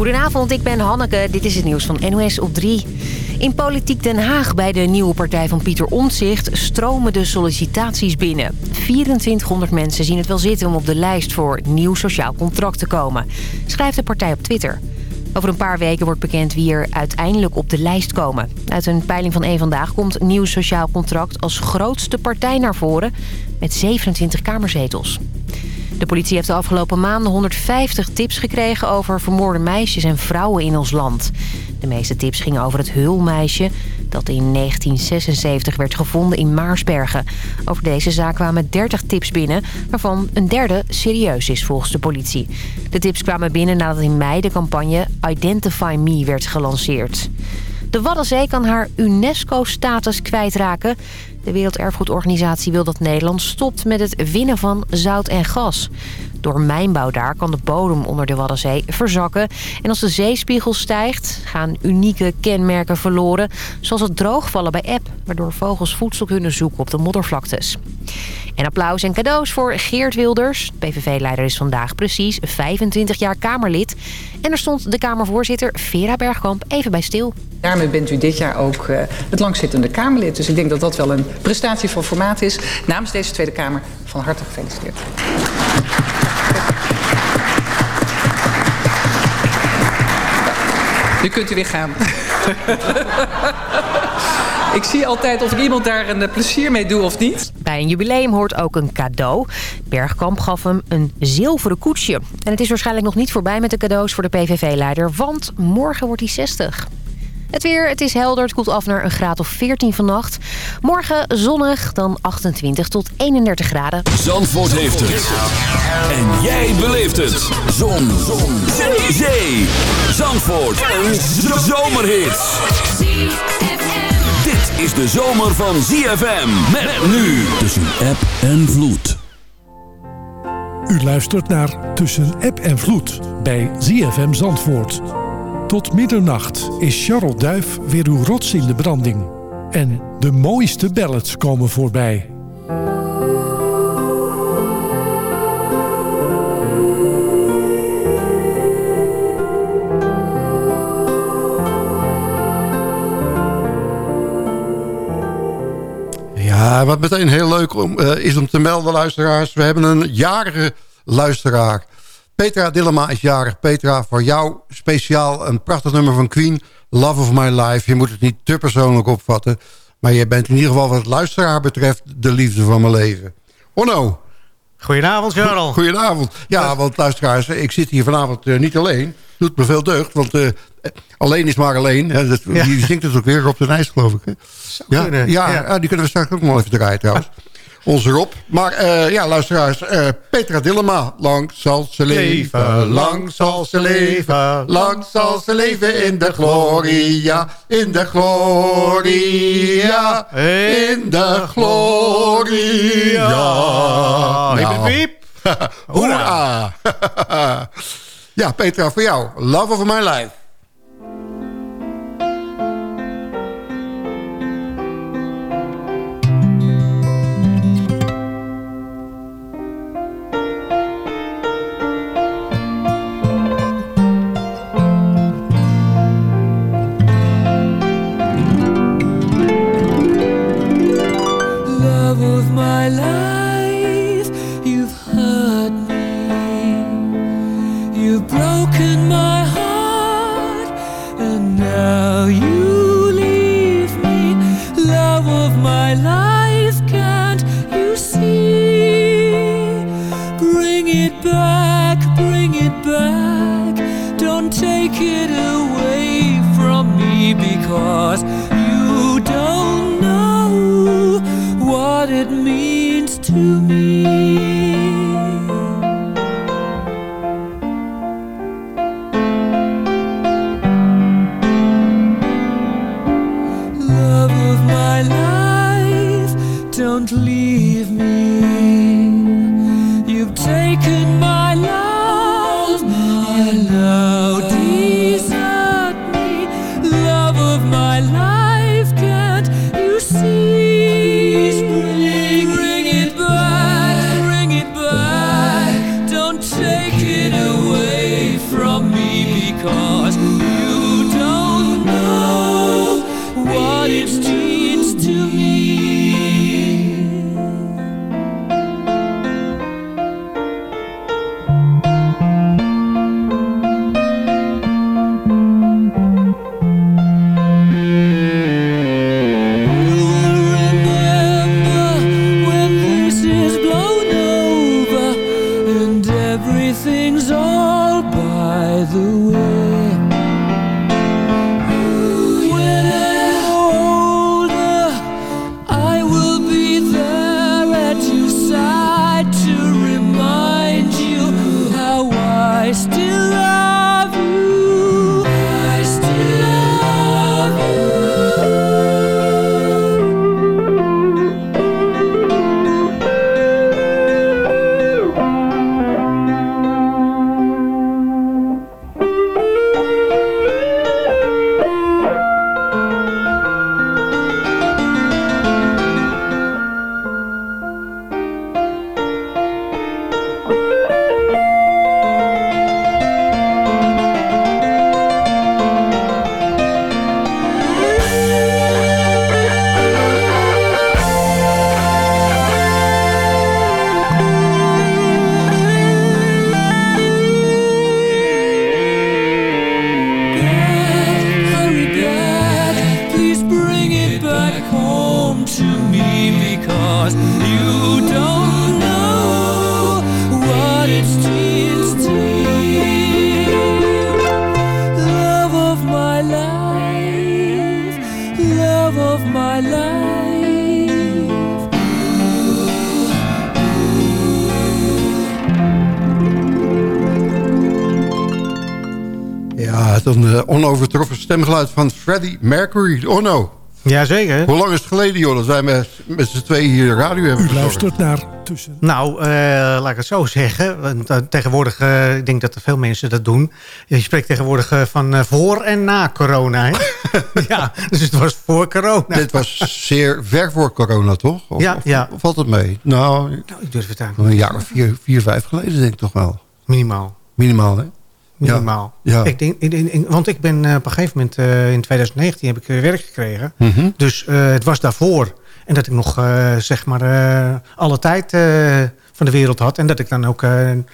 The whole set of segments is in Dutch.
Goedenavond, ik ben Hanneke. Dit is het nieuws van NOS op 3. In Politiek Den Haag bij de nieuwe partij van Pieter Omtzigt stromen de sollicitaties binnen. 2400 mensen zien het wel zitten om op de lijst voor nieuw sociaal contract te komen, schrijft de partij op Twitter. Over een paar weken wordt bekend wie er uiteindelijk op de lijst komen. Uit een peiling van één Vandaag komt Nieuw Sociaal Contract als grootste partij naar voren... met 27 kamerzetels. De politie heeft de afgelopen maanden 150 tips gekregen over vermoorde meisjes en vrouwen in ons land. De meeste tips gingen over het Hulmeisje dat in 1976 werd gevonden in Maarsbergen. Over deze zaak kwamen 30 tips binnen, waarvan een derde serieus is volgens de politie. De tips kwamen binnen nadat in mei de campagne Identify Me werd gelanceerd. De Waddenzee kan haar UNESCO-status kwijtraken. De Werelderfgoedorganisatie wil dat Nederland stopt met het winnen van zout en gas. Door mijnbouw daar kan de bodem onder de Waddenzee verzakken. En als de zeespiegel stijgt, gaan unieke kenmerken verloren... zoals het droogvallen bij eb, waardoor vogels voedsel kunnen zoeken op de moddervlaktes. En applaus en cadeaus voor Geert Wilders. PVV-leider is vandaag precies 25 jaar Kamerlid. En er stond de Kamervoorzitter Vera Bergkamp even bij stil. Daarmee bent u dit jaar ook uh, het langzittende Kamerlid. Dus ik denk dat dat wel een prestatie van formaat is. Namens deze Tweede Kamer van harte gefeliciteerd. Nu kunt u weer gaan. ik zie altijd of ik iemand daar een eh, plezier mee doe of niet. Bij een jubileum hoort ook een cadeau. Bergkamp gaf hem een zilveren koetsje. En het is waarschijnlijk nog niet voorbij met de cadeaus voor de PVV-leider... want morgen wordt hij 60. Het weer, het is helder. Het koelt af naar een graad of 14 vannacht. Morgen zonnig, dan 28 tot 31 graden. Zandvoort heeft het. En jij beleeft het. Zon. Zon. Zee. Zee. Zandvoort. Een zomerhit. Dit is de zomer van ZFM. Met nu tussen app en vloed. U luistert naar Tussen App en Vloed bij ZFM Zandvoort. Tot middernacht is Charles Duif weer uw rots in de branding. En de mooiste ballads komen voorbij. Ja, wat meteen heel leuk om, uh, is om te melden, luisteraars. We hebben een jarige luisteraar. Petra Dillema is jarig. Petra, voor jou speciaal een prachtig nummer van Queen. Love of My Life. Je moet het niet te persoonlijk opvatten. Maar je bent in ieder geval wat het luisteraar betreft... de liefde van mijn leven. Onno. Goedenavond, Charles. Goedenavond. Ja, want luisteraars, ik zit hier vanavond uh, niet alleen. Doet me veel deugd, want uh, alleen is maar alleen. Hè, dat, ja. Die zingt het ook weer op de ijs, geloof ik. Hè? Ja, ja, ja, ja, die kunnen we straks ook nog even draaien trouwens onze Rob. Maar uh, ja, luisteraars, uh, Petra Dillema. Lang zal ze leven, lang zal ze leven, lang zal ze leven in de gloria, in de gloria, in de gloria. Nou. Piep, Hoera. ja, Petra, voor jou. Love of my life. Stemgeluid van Freddie Mercury. Oh no. Jazeker. Hoe lang is het geleden, joh, dat wij met, met z'n twee hier radio hebben U luistert naar Tussen... Nou, uh, laat ik het zo zeggen. Want, uh, tegenwoordig, uh, ik denk dat er veel mensen dat doen. Je spreekt tegenwoordig van voor en na corona. Hè? ja, dus het was voor corona. Dit was zeer ver voor corona, toch? Of, ja, of, ja. Of valt het mee? Nou, nou ik durf het aan. Een jaar of vier, vier, vijf geleden denk ik toch wel. Minimaal. Minimaal, hè? Minimaal. Ja. Ik denk, in, in, want ik ben uh, op een gegeven moment uh, in 2019 heb ik uh, werk gekregen. Mm -hmm. Dus het was daarvoor. En dat ik nog zeg maar alle tijd van de wereld had. En dat ik dan ook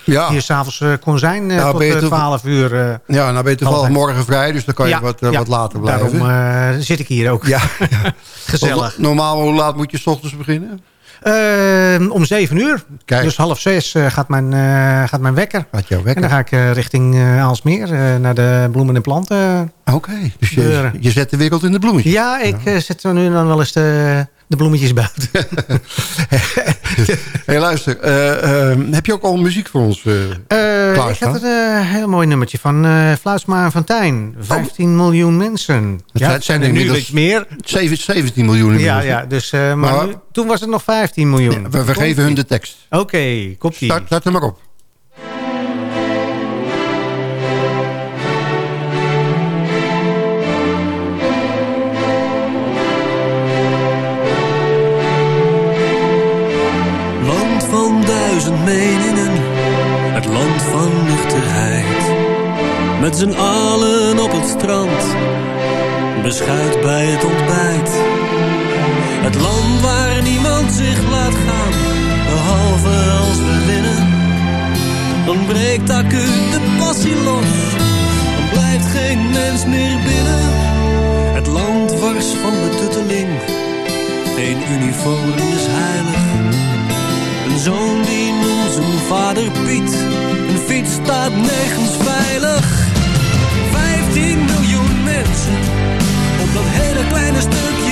ja. hier s'avonds kon zijn nou, tot 12 uur. ja, nou ben je toevallig morgen vrij. Dus dan kan je wat, wat later blijven. Daarom zit ik hier ook. Ja, Gezellig. Normaal, hoe laat moet je s ochtends beginnen? Uh, om zeven uur. Kijk. Dus half zes uh, gaat, mijn, uh, gaat mijn wekker. Gaat jouw wekker. En dan ga ik richting Aalsmeer. naar de bloemen en planten. Oké, okay. dus je, je, zet de wereld in de bloemetjes. Ja, ik ja. zet er nu dan wel eens de, de bloemetjes buiten. hey, luister. heb je ook al muziek voor ons klaarstaan? Ik had een heel mooi nummertje van Fluitsma en Fontijn. 15 oh. miljoen mensen. Het ja, zijn er nu iets meer. 17 miljoen Ja, ja dus, maar, maar nu, toen was het nog 15 miljoen. Ja, we, we geven hun de tekst. Oké, okay, komt ie. Start, start er maar op. meningen, het land van nuchterheid. Met z'n allen op het strand, beschuit bij het ontbijt. Het land waar niemand zich laat gaan, behalve als we winnen. Dan breekt acuut de passie los, dan blijft geen mens meer binnen. Het land wars van betutteling, geen uniform is heilig. Zoon die noemt zijn vader Piet, een fiets staat nergens veilig. 15 miljoen mensen op dat hele kleine stukje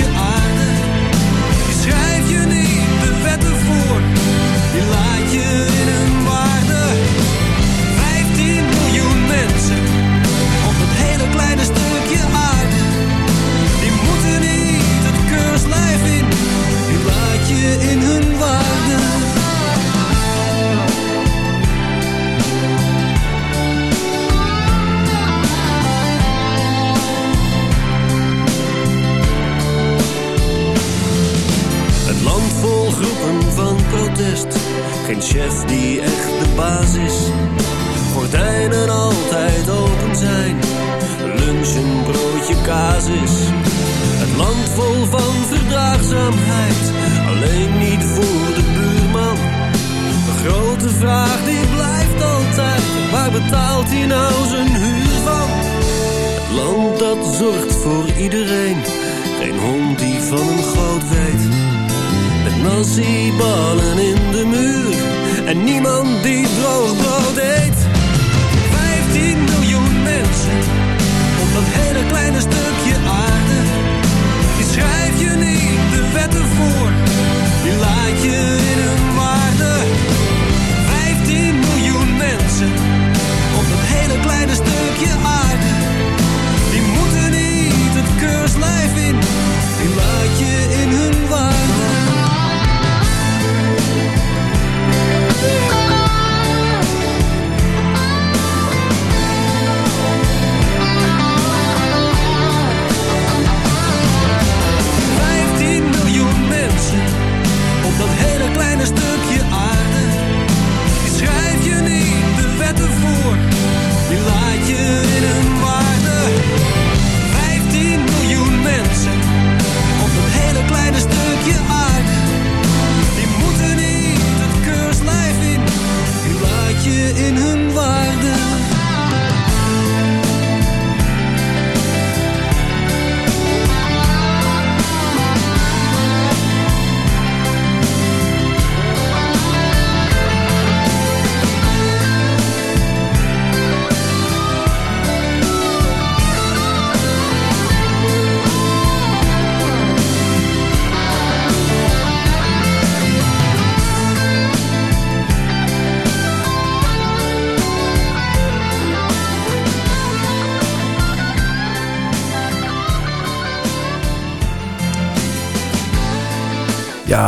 die laat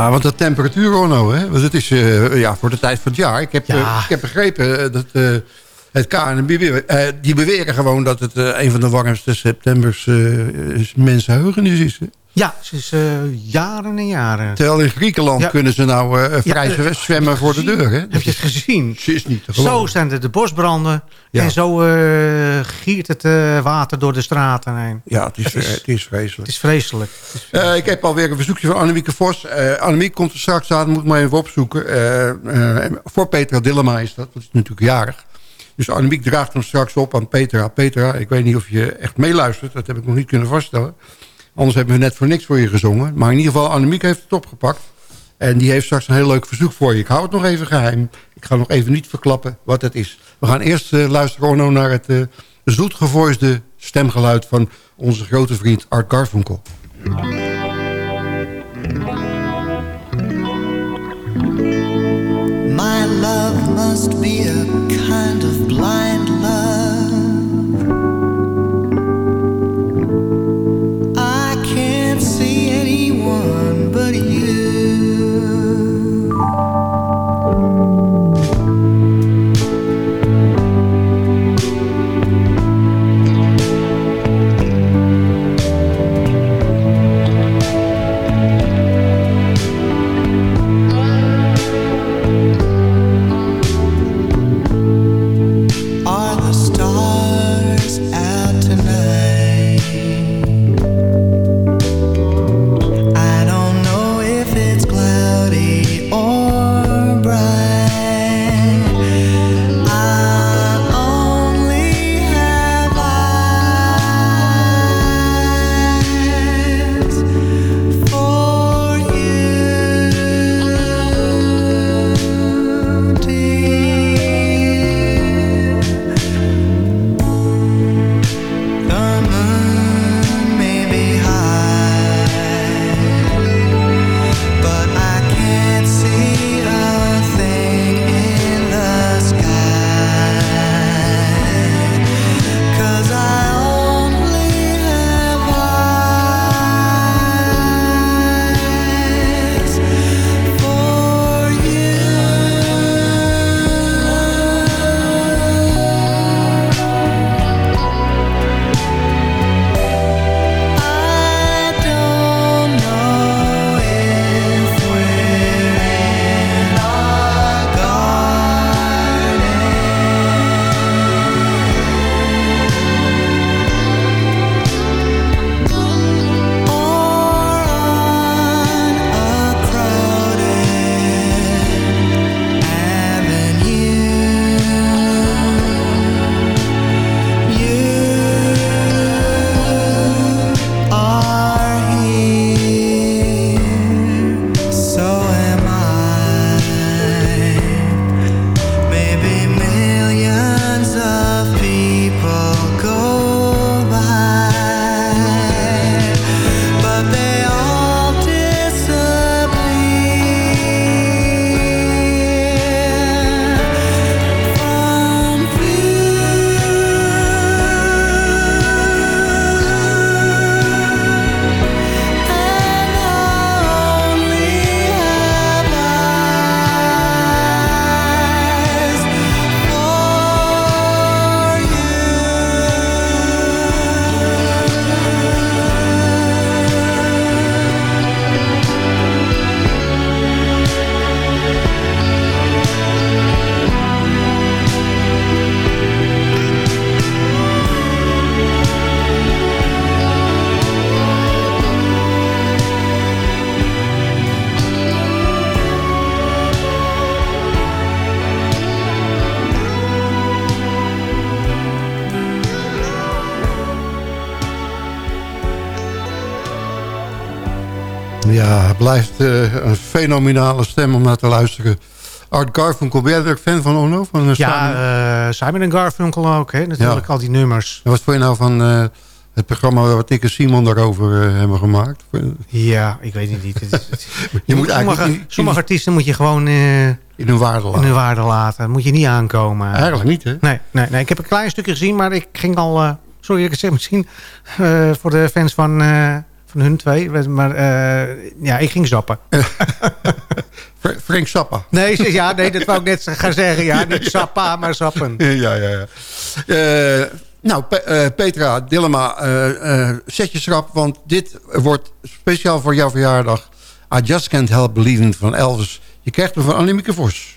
Ja, want de temperatuur, Onno, hè? Want het is eh, ja, voor de tijd van het jaar. Ik heb, Ja. eh, ik heb begrepen eh, dat het KNMB... eh, die beweren gewoon dat het een van de warmste septembers uh, mensenheugenis is. hè? Ja, ze is eh, jaren en jaren. Terwijl in Griekenland Ja. kunnen ze nou eh, vrij Ja, eh, zwemmen voor de deur. Hè? Heb je het gezien? Ze is niet Zo zijn er de bosbranden. Ja. En zo giert het water door de straten heen. Ja, het is, Het is- het is Het vreselijk. is vreselijk. Het is Eh, ik heb alweer een verzoekje van Annemieke Vos. Annemiek komt er straks aan, moet maar even opzoeken. Voor Petra Dillema is dat, dat is natuurlijk jarig. Dus Annemiek draagt hem straks op aan Petra. Petra, ik weet niet of je echt meeluistert, dat heb ik nog niet kunnen vaststellen. Anders hebben we net voor niks voor je gezongen. Maar in ieder geval, Annemiek heeft het opgepakt. En die heeft straks een heel leuk verzoek voor je. Ik hou het nog even geheim. Ik ga nog even niet verklappen wat het is. We gaan eerst eh, luisteren, naar het uh, zoetgevoisde stemgeluid... van onze grote vriend Art Garfunkel. My love must be fenomenale stem om naar te luisteren. Art Garfunkel, ben jij er fan van Ono? Van, uh, ja, Simon? Uh, Simon Garfunkel ook, hè? natuurlijk ja. al die nummers. En wat vond je nou van het programma wat ik en Simon daarover hebben gemaakt? Ja, ik weet het niet. je moet sommige, sommige artiesten moet je gewoon... in hun waarde laten. In hun waarde laten. Dat moet je niet aankomen. Eigenlijk niet, hè? Nee, nee, nee. ik heb een klein stukje gezien, maar ik ging al... sorry, ik zeg misschien voor de fans van van hun twee. Maar uh, ja, ik ging zappen. Frank Zappa. Nee, ja, nee, dat wou ik net gaan zeggen. Ja, niet Zappa, maar Zappen. Ja, ja, ja. Uh, nou, Pe uh, Petra, Dillema, zet je schrap. Want dit wordt speciaal voor jouw verjaardag. I Just Can't Help Believing van Elvis. Je krijgt hem van Annemieke Vos.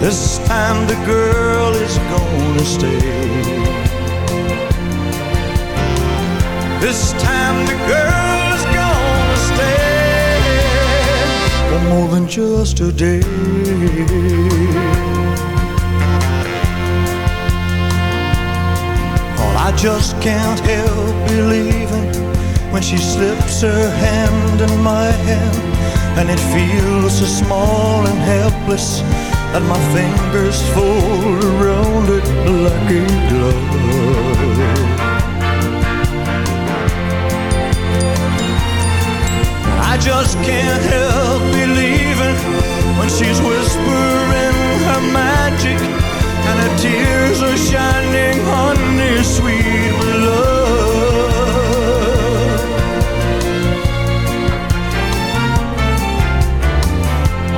This time the girl is gonna stay. This time the gonna stay for more than just a day. I just can't help believing when she slips her hand in my hand and it feels so small and helpless that my fingers fold around it like a glove. I just can't help believing when she's whispering her magic and her tears are shining honey sweet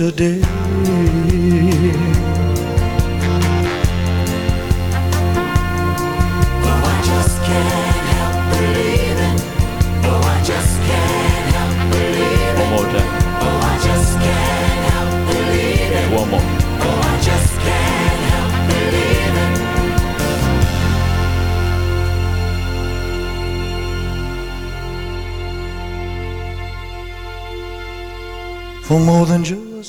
Believing. For more than just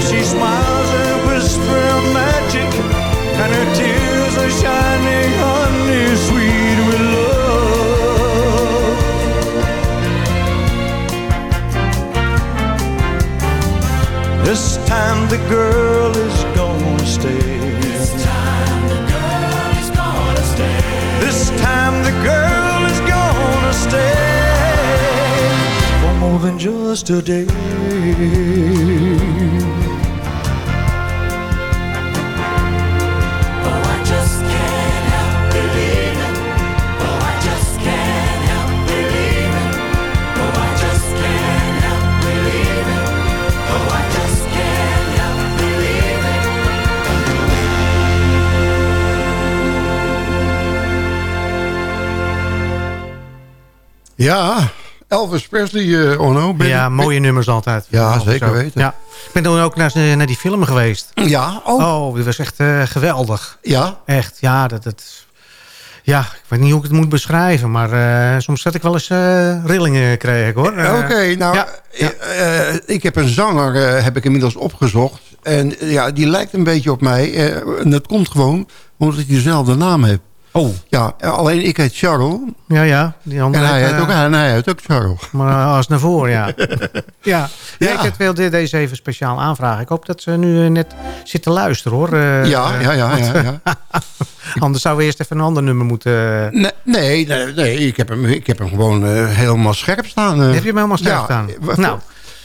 she smiles and whispers magic, and her tears are shining honey sweet with love. This time the girl is gonna stay. This time the girl is gonna stay. This time the girl is gonna stay for more than just a day. Ja, Elvis Presley, eh Onno. Ben- ja, mooie nummers altijd. Ja, zeker zo. weten. Ja. Ik ben toen ook naar, naar die film geweest. Ja, oh. Oh, dat was echt eh, geweldig. Ja, Echt, ja, dat, dat... Ja, ik weet niet hoe ik het moet beschrijven, maar eh, soms zet ik wel eens rillingen kreeg ik hoor. Oké, nou, ja, ja. ik heb een zanger, heb ik inmiddels opgezocht. En ja, die lijkt een beetje op mij. en dat komt gewoon omdat ik dezelfde naam heb. Oh, Ja, alleen ik heet Charles. ja, ja. Die En andere hij heet, heet eh, ook, en hij heet ook Charles. Maar eh, als naar voren, ja. ja. ja. Ik wil de- deze even speciaal aanvragen. Ik hoop dat ze nu eh, net zitten luisteren, hoor. Ja, ja, ja, ja, ja. Anders zouden we eerst even een ander nummer moeten... Nee, nee, nee, nee, ik, heb hem, ik heb hem gewoon helemaal scherp staan. Heb je hem helemaal Ja, staan? Nou.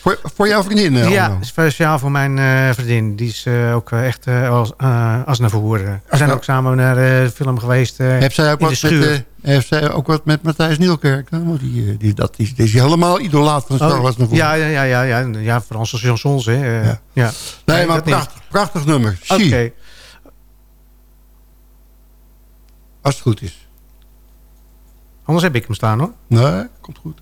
Voor, voor jouw vriendin, eh, ja, speciaal voor mijn eh, vriendin. Die is eh, ook echt als, als naar voren. We zijn ook samen naar de film geweest Heeft zij ook wat met, heeft zij ook wat met Matthijs Nieuwkerk? dan? Want Die, die, dat, die, die is helemaal idolaat van Charles Oh, Aznavour. ja, ja, ja, ja, ja, ja, Franse chansons, hè. Ja. ja. Nee, maar prachtig, prachtig nummer. Oké. Als het goed is. Anders heb ik hem staan, hoor. Nee, komt goed.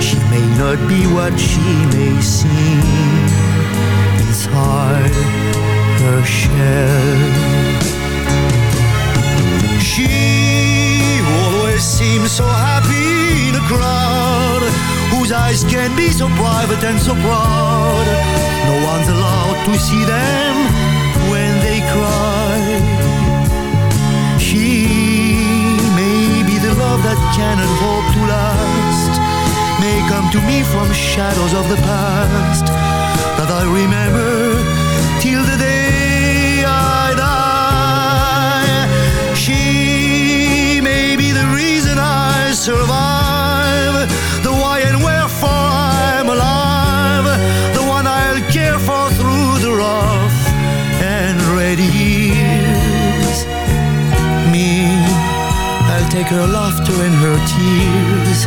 She may not be what she may seem inside her shell. She always seems so happy in a crowd whose eyes can be so private and so proud. No one's allowed to see them when they cry. She may be the love that cannot may come to me from shadows of the past that I remember till the day I die. She may be the reason I survive, the why and wherefore I'm alive, the one I'll care for through the rough and ready years. Me, I'll take her laughter and her tears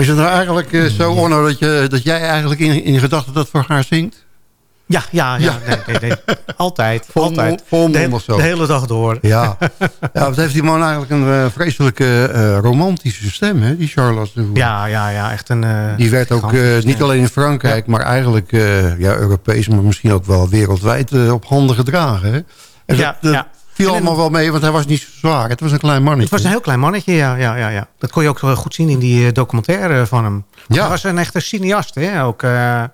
Maar is het nou eigenlijk eh, zo, Orno, dat, je, dat jij eigenlijk in, in gedachten dat voor haar zingt? Ja, ja, ja. Nee, nee, nee. Altijd, Vol altijd. de, zo. de hele dag door. Ja. ja, wat heeft die man eigenlijk een eh, vreselijke eh, romantische stem, hè, die Charles Aznavour. Ja, ja, ja. Echt een... Die werd ook niet alleen in Frankrijk, maar eigenlijk ja, Europees, maar misschien ook wel wereldwijd op handen gedragen. Hè? En Ja, dat, dat ja. Viel allemaal wel mee, want hij was niet zo zwaar. Het was een klein mannetje. Het was een heel klein mannetje, ja, ja, ja, ja. Dat kon je ook goed zien in die eh, documentaire van hem. Ja. Hij was een echte cineast, hè. Ook, eh, hij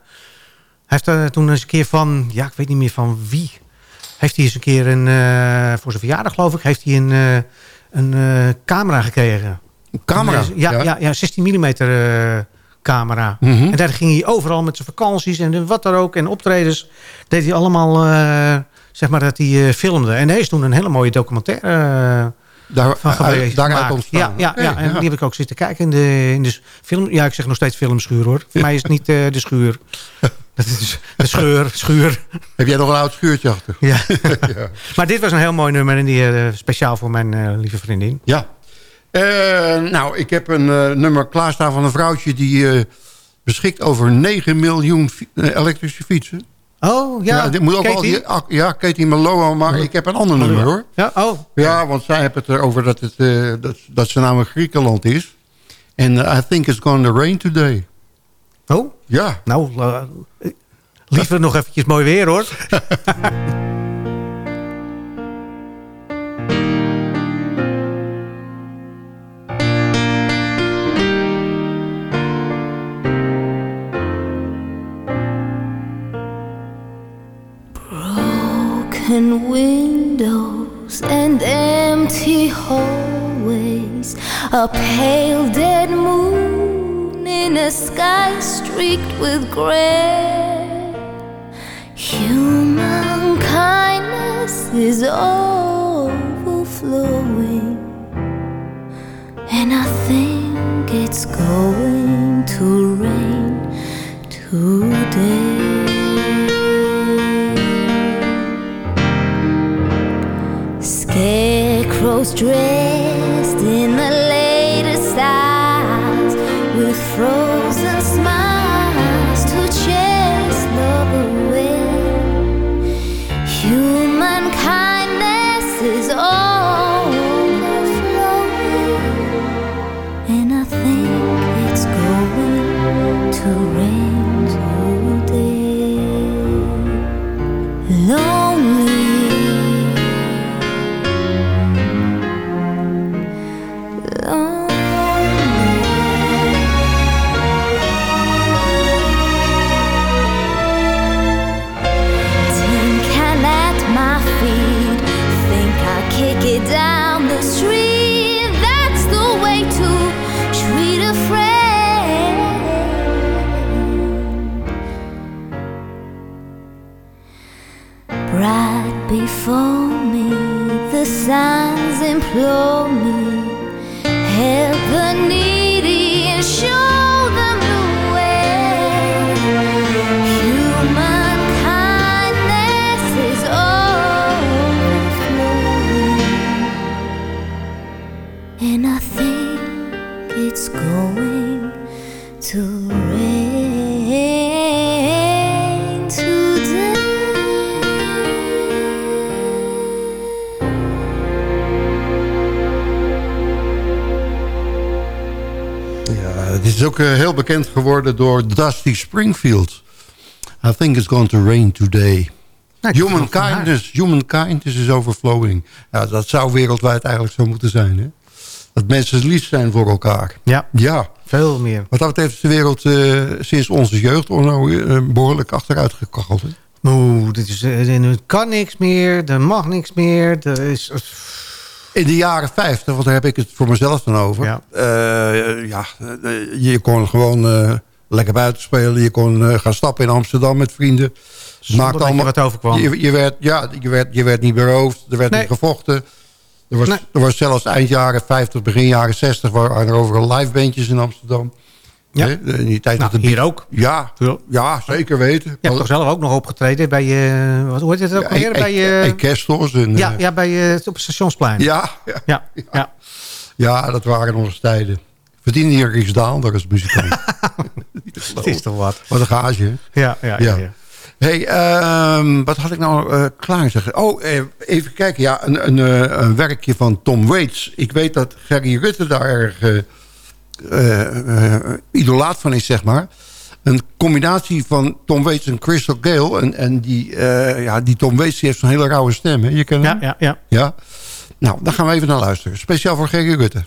heeft er toen eens een keer van... Ja, ik weet niet meer van wie. Heeft hij eens een keer een... eh, voor zijn verjaardag, geloof ik... heeft hij een, eh, een eh, camera gekregen. Camera? Ja, ja. Ja. ja, 16 mm camera. Mhm. En daar ging hij overal met zijn vakanties en wat dan ook. En optredens deed hij allemaal... eh, zeg maar dat hij eh, filmde. En hij is toen een hele mooie documentaire... eh, Daar, van geweest. daaruit gemaakt. ontstaan. Ja, ja, ja, en ja. die heb ik ook zitten kijken in de, in de film. Ja, ik zeg nog steeds filmschuur hoor. Voor mij is het niet de schuur. Dat is de scheur, schuur. Heb jij nog een oud schuurtje achter? Ja. Maar dit was een heel mooi nummer en die speciaal voor mijn lieve vriendin. Ja. Eh, nou, ik heb een eh, nummer klaarstaan van een vrouwtje... die eh, beschikt over 9 miljoen elektrische fietsen. Oh, ja. dit moet ook Katie? wel, die- ja, Katie Malone, maar ik heb een ander nummer, hoor. Ja, oh. Ja, want zij hebben het erover dat, het, dat, dat ze namelijk Griekenland is. En I think it's going to rain today. Oh? Ja. Nou, liever nog eventjes mooi weer, hoor. Windows and empty hallways, a pale dead moon in a sky streaked with gray. Human kindness is overflowing, and I think it's going to rain today. Scarecrows dressed in the latest styles with frozen Though is ook eh, heel bekend geworden door Dusty Springfield. I think it's going to rain today. human, kindness, human kindness is overflowing. Ja, dat zou wereldwijd eigenlijk zo moeten zijn. Hè? Dat mensen lief zijn voor elkaar. Ja, ja. veel meer. Wat dat betreft is de wereld eh, sinds onze jeugd Onno, eh, behoorlijk achteruit gekacheld. Oeh, dit is, er kan niks meer, er mag niks meer. Er is, In de jaren 50, want daar heb ik het voor mezelf dan over. Ja, ja eh, je kon gewoon eh, lekker buiten spelen. Je kon eh, gaan stappen in Amsterdam met vrienden. Zonder je wat overkwam. Je, je, werd, ja, je, werd, je werd niet beroofd, er werd Nee. niet gevochten. Er was, Nee. er was zelfs eind jaren 50, begin jaren 60... waren er overal live bandjes in Amsterdam. Ja. Hè, In die tijd Nou, dat hier ook. Ja, ja, zeker weten. Je hebt toch zelf ook nog opgetreden bij je... Wat heet het ook alweer? ik- Bij ik- je... ik Kerstos en, ja, eh, ja, bij op het stationsplein. Ja, ja. Ja, ja. Ja, dat waren eens tijden. Verdiende hier Riksdaal, daar is muzikant. Het is toch wat. Wat een gage? Ja, ja, ja. ja. Hey, ehm, wat had ik nou eh klaar zeggen? Oh, eh, even kijken. Ja, een, een, eh, een werkje van Tom Waits. Ik weet dat Gerry Rutte daar erg eh, eh, eh, idolaat van is, zeg maar. Een combinatie van Tom Waits en Crystal Gale. En, en die, eh, ja, die Tom Waits die heeft zo'n hele rauwe stem. Hè? Je kent Ja, hem? ja, ja. ja. Nou, daar gaan we even naar luisteren. Speciaal voor Gerry Rutte.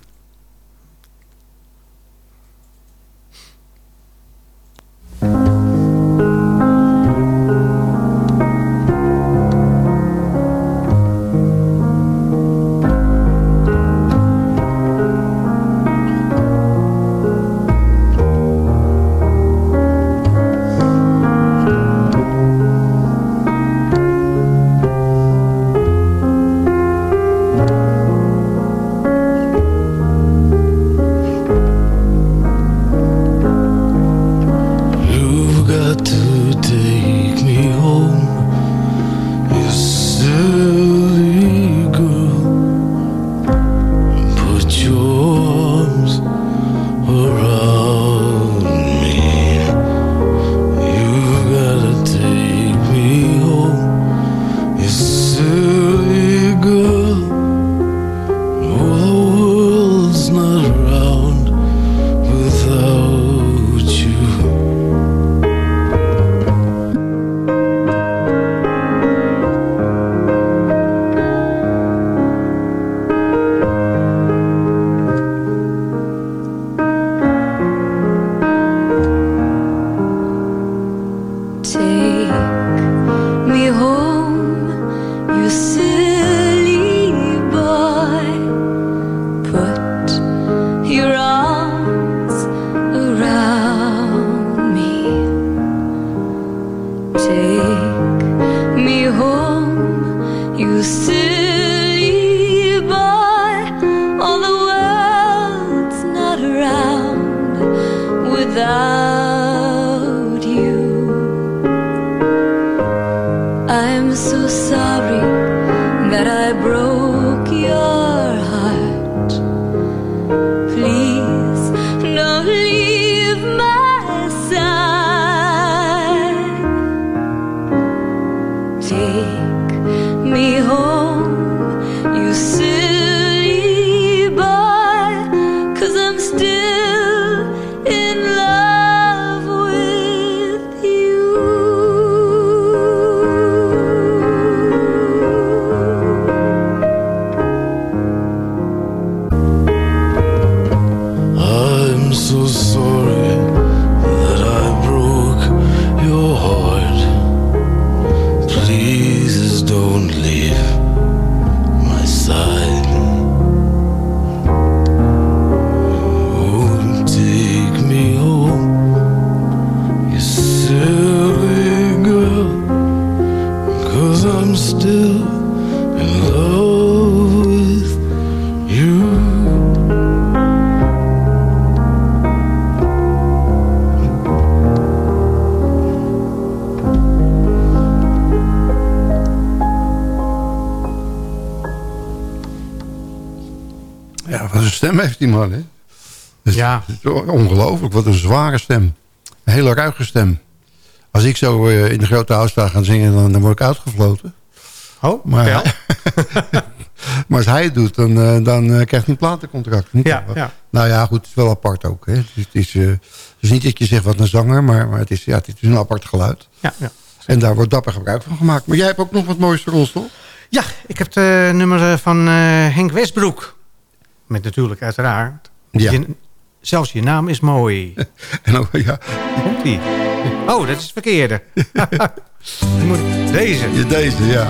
Die man, hè? Ja. Ongelooflijk, wat een zware stem. Een hele ruige stem. Als ik zo eh, in de grote huis sta gaan zingen, dan, dan word ik uitgefloten. Oh, maar, maar als hij het doet, dan, eh, dan eh, krijgt hij een platencontract. Niet Ja, ja. Nou ja, goed, het is wel apart ook. Hè? Het, is, het, is, eh, het is niet dat je zegt wat een zanger, maar, maar het, is, ja, het is een apart geluid. Ja, ja. En daar wordt dapper gebruik van gemaakt. Maar jij hebt ook nog wat moois voor ons, toch? Ja, ik heb de nummer van eh, Henk Westbroek. Met natuurlijk uiteraard. Ja. Je- zelfs je naam is mooi. en ook, ja. Komt ie. Oh, dat is het verkeerde. Deze. Ja, deze, ja.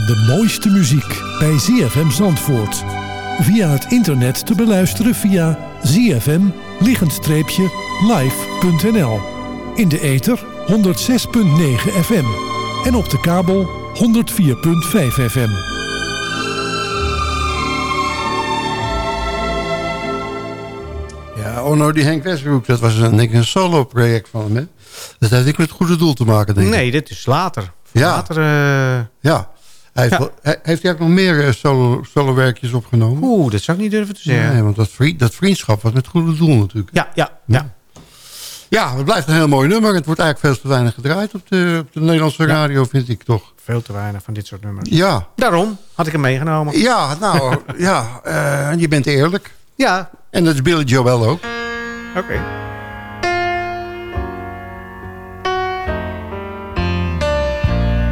van de mooiste muziek bij ZFM Zandvoort. Via het internet te beluisteren via zfm-live.nl. In de ether 106.9 FM. En op de kabel 104.5 FM. Ja, oh nou, die Henk Westbroek, dat was een, denk ik, een solo-project van hem, hè? Dat heeft niet met het goede doel te maken, denk ik. Nee, dit is later. Ja. Later, eh, Ja. Hij heeft, Ja. wel- hij- heeft hij ook nog meer eh, solo, solo-werkjes opgenomen? Oeh, dat zou ik niet durven te zeggen. Nee, want dat, vri- dat vriendschap was met het goede doel natuurlijk. Ja, ja, ja. Ja, het blijft een heel mooi nummer. Het wordt eigenlijk veel te weinig gedraaid op de, op de Nederlandse radio, vind ik toch. Veel te weinig van dit soort nummers. Ja. Daarom had ik hem meegenomen. Ja, nou, ja, eh, je bent eerlijk. Ja. En dat is Billy Joel ook. Oké.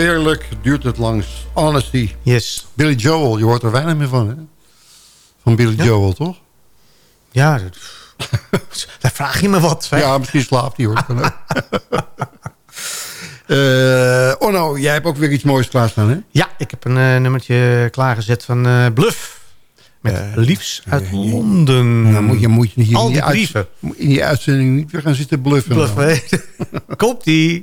Eerlijk duurt het langs. Honesty. Yes. Billy Joel, je hoort er weinig meer van, hè? Van Billy Joel, toch? Ja, dat, daar vraag je me wat. hè? Ja, misschien slaapt hij, hoor. Eh, oh nou, jij hebt ook weer iets moois klaarstaan, hè? Ja, ik heb een eh, nummertje klaargezet van eh, Bluff. Met Eh, liefs uit Londen. Nou moet je, moet je hier Al in die uit- brieven. in die uitzending niet weer gaan zitten bluffen. Bluffen. Komt-ie.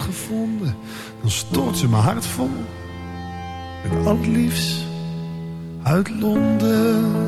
Gevonden, dan stort ze mijn hart vol. Met al liefst uit Londen.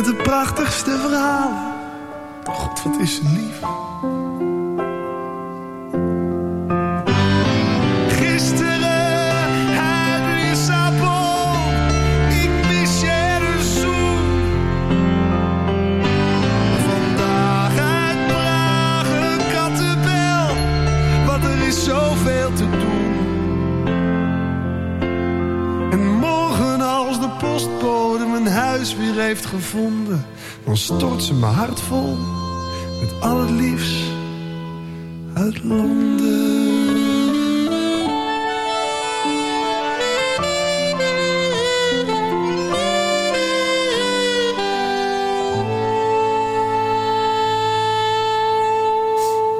Met de prachtigste verhalen. God, wat is lief. Mijn huis weer heeft gevonden, dan stort ze mijn hart vol met al het liefst uit Londen.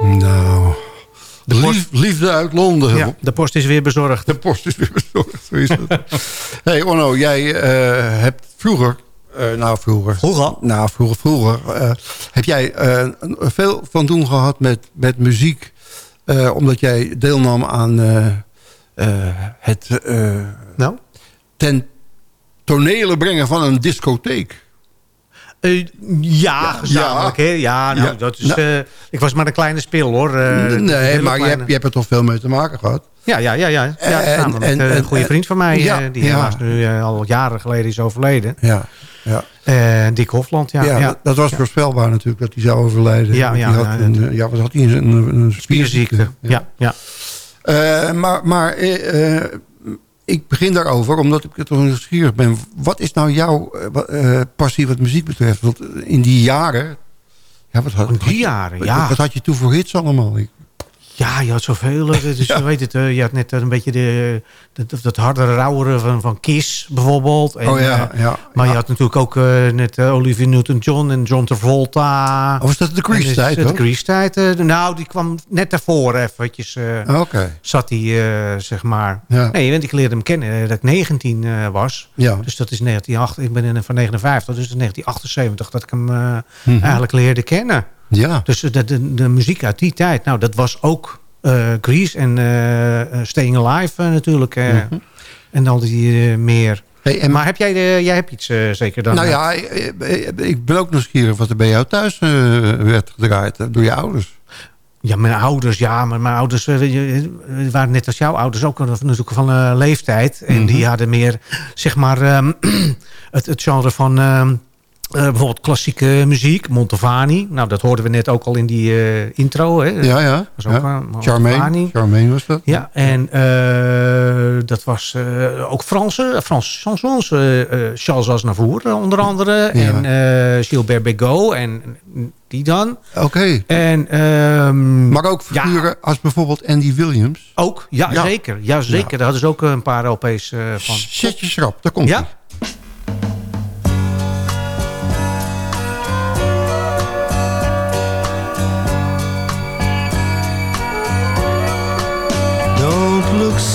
Nou, lief- liefde uit Londen. Ja, de post is weer bezorgd. De post is weer bezorgd, zo is het. hey Onno, jij eh, hebt vroeger... eh, nou, vroeger. Vroeger? Nou, vroeger, vroeger. eh, heb jij eh, veel van doen gehad met, met muziek... omdat jij deelnam aan het... nou? ten tonele brengen van een discotheek. Ja, gezamenlijk. hè? Ja, nou, Ja. dat is, Nou. ik was maar een kleine spil, hoor. Nee, maar je hebt, je hebt er toch veel mee te maken gehad? Ja, ja, ja. ja. ja En- en- een en- goede vriend van mij, ja, die ja. helaas nu al jaren geleden is overleden. Ja, ja. Dick Hofland, ja. Ja, ja. Dat, was voorspelbaar natuurlijk, dat hij zou overlijden. Ja, ja, had ja, een, eh, ja, wat had hij? Een, een, Spierziekte, ja. ja. Eh, maar maar eh, ik begin daarover omdat ik toch nieuwsgierig ben. Wat is nou jouw passie wat muziek betreft? Want in die jaren... Ja, wat had, in die jaren, ja. Wat, had je toen voor hits allemaal? Ik, ja, je had zoveel. Dus ja. je weet het, je had net een beetje de, dat, dat harde rauwere van, van Kiss bijvoorbeeld. En, oh ja, ja. Maar je had natuurlijk ook uh, net uh, Olivia Newton-John en John Travolta. Of was dat de Grease-tijd? De Grease-tijd. nou, die kwam net daarvoor eventjes. Oké. Zat hij, zeg maar. Ja. Nee, want ik leerde hem kennen dat ik 19 was. Ja. Dus dat is 1908. Ik ben van 59, dus dat is 1978 dat ik hem -hmm. eigenlijk leerde kennen. Ja. Dus de, de, de, muziek uit die tijd, nou, dat was ook uh, Grease en uh, Staying Alive natuurlijk. Mm -hmm. En al die meer... Hey, en maar heb jij, de, jij hebt iets zeker dan? Nou ja, ik, ik, ben ook nieuwsgierig wat er bij jou thuis werd gedraaid door je ouders. Ja, mijn ouders, ja, maar mijn ouders waren net als jouw ouders ook natuurlijk van leeftijd. En mm -hmm. die hadden meer, zeg maar, um, het, het genre van... Um, uh, bijvoorbeeld klassieke muziek, Montovani. Nou, dat hoorden we net ook al in die uh, intro. Hè. Ja, ja. Was ook, ja. Charmaine. Charmaine was dat. Ja, en dat was ook Franse, Franse chansons. Charles Aznavour onder andere. Ja. En Gilbert Bégaud en die dan. Oké. Okay. En, um, maar ook figuren ja. als bijvoorbeeld Andy Williams. Ook, ja, ja. zeker. Ja, zeker. Daar hadden ze ook een paar LP's van. Zet je schrap, daar komt ja?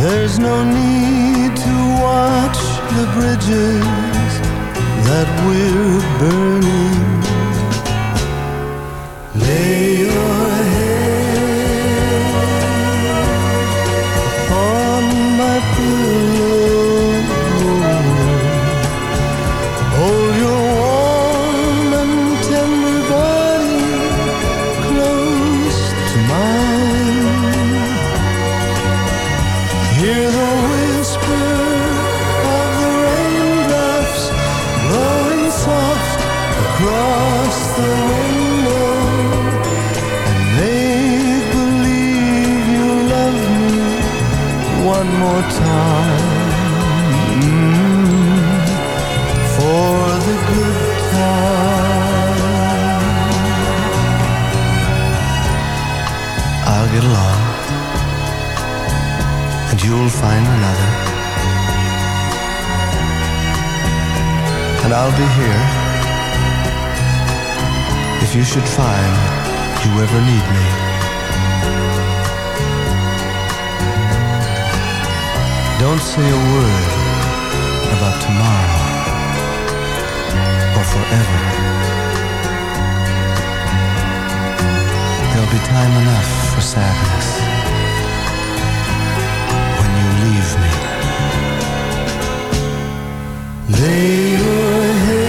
There's no need to watch the bridges that we're burning. Lay your you'll find another. And I'll be here if you should find you ever need me. Don't say a word about tomorrow or forever. There'll be time enough for sadness Lay your head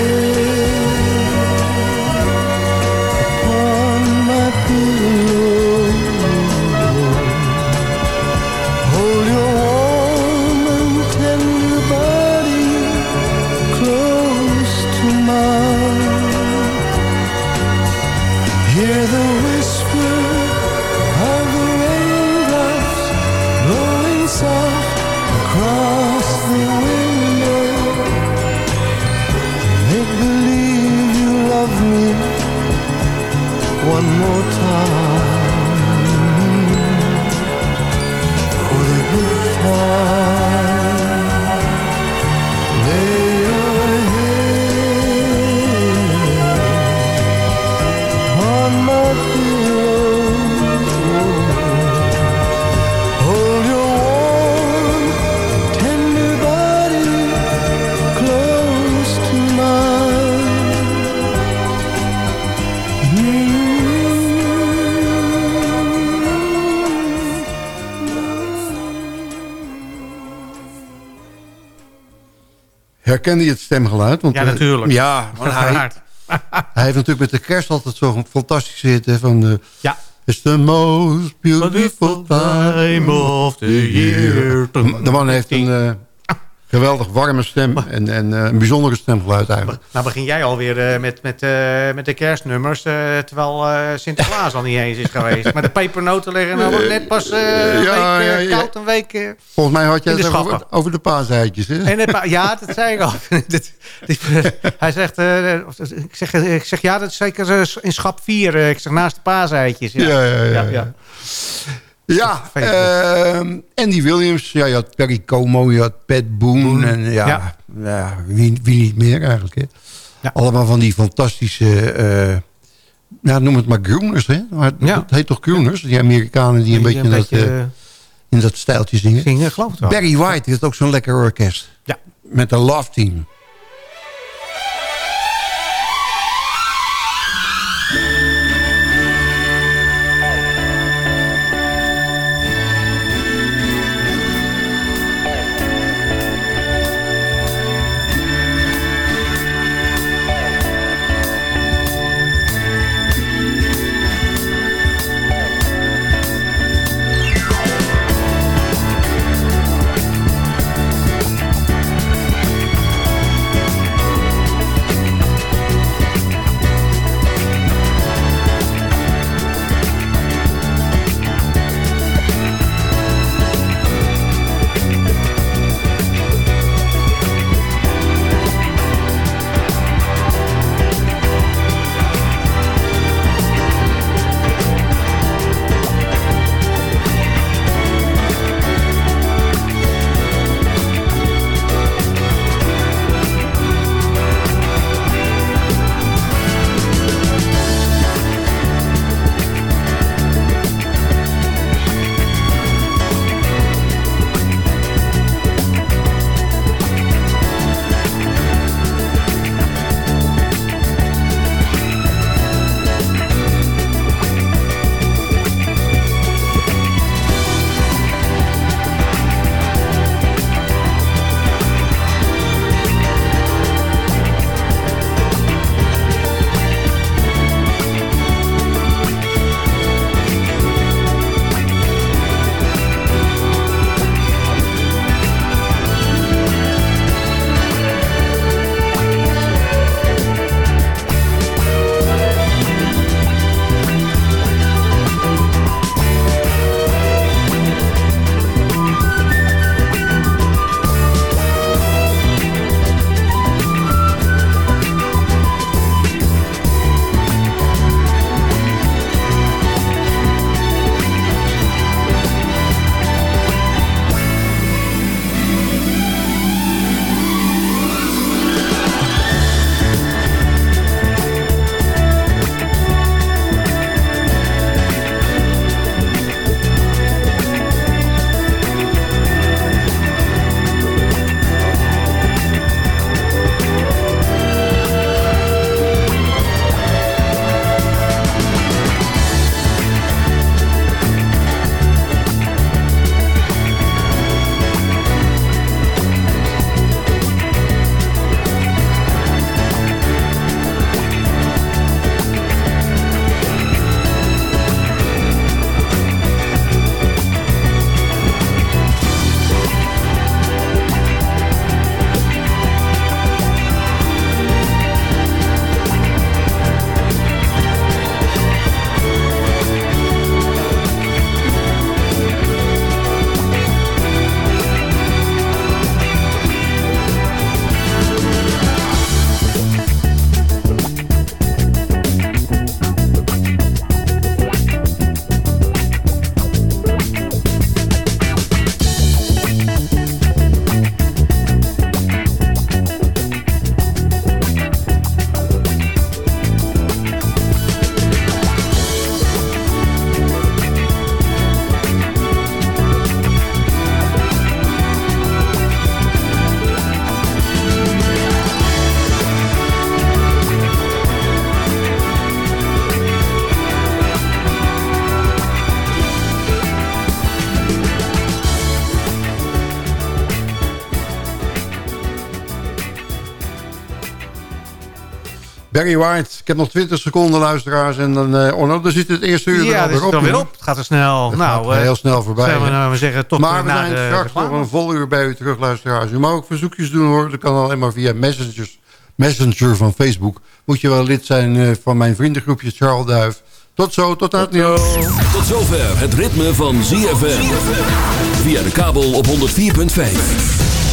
Herkende je het stemgeluid? Want, Ja, eh, natuurlijk. ja, want hij, hij heeft natuurlijk met de kerst altijd zo'n fantastische hit. Hè, van, eh, Ja. It's the most beautiful time of the year. De man heeft een eh, geweldig warme stem en, en eh, een bijzondere stemgeluid eigenlijk. Nou begin jij alweer uh, met, met, uh, met de kerstnummers, terwijl Sinterklaas al niet eens is geweest. Maar de pepernoten liggen nou net pas een ja, week ja, ja. koud, een week Volgens mij had jij het over, de paaseitjes. Hè? En het pa- ja, dat zei ik al. Hij zegt, eh, ik, zeg, ik zeg, ja, dat is zeker eh, in schap 4. ik zeg, naast de paaseitjes. Ja, Ja, ja, ja, ja. Ja, ehm, Andy Williams, ja, je had Perry Como, je had Pat Boone. En ja, Ja. ja. wie, wie niet meer eigenlijk. Hè? Allemaal van die fantastische, eh, ja, noem het maar groeners. Hè? Maar Ja. Het heet toch groeners? Die Amerikanen die een beetje, in, dat, eh, in dat stijltje zingen. zingen, geloof het wel. Barry White heeft ook zo'n lekker orkest. Ja. Met een love team. Barry White. Ik heb nog 20 seconden, luisteraars. En dan, uh, oh, nou, dan zit het eerste uur ja, er weer op. dan weer op. Het gaat er snel. Het nou, gaat heel snel voorbij. Zijn we, nou, we zeggen, tot maar we na zijn de straks nog een vol uur bij u terug, luisteraars. U mag ook verzoekjes doen, hoor. Dat kan alleen maar via messengers, Messenger van Facebook. Moet je wel lid zijn uh, van mijn vriendengroepje Charles Duif. Tot zo, tot aan het nieuws. Tot zover het ritme van ZFM. Via de kabel op 104.5.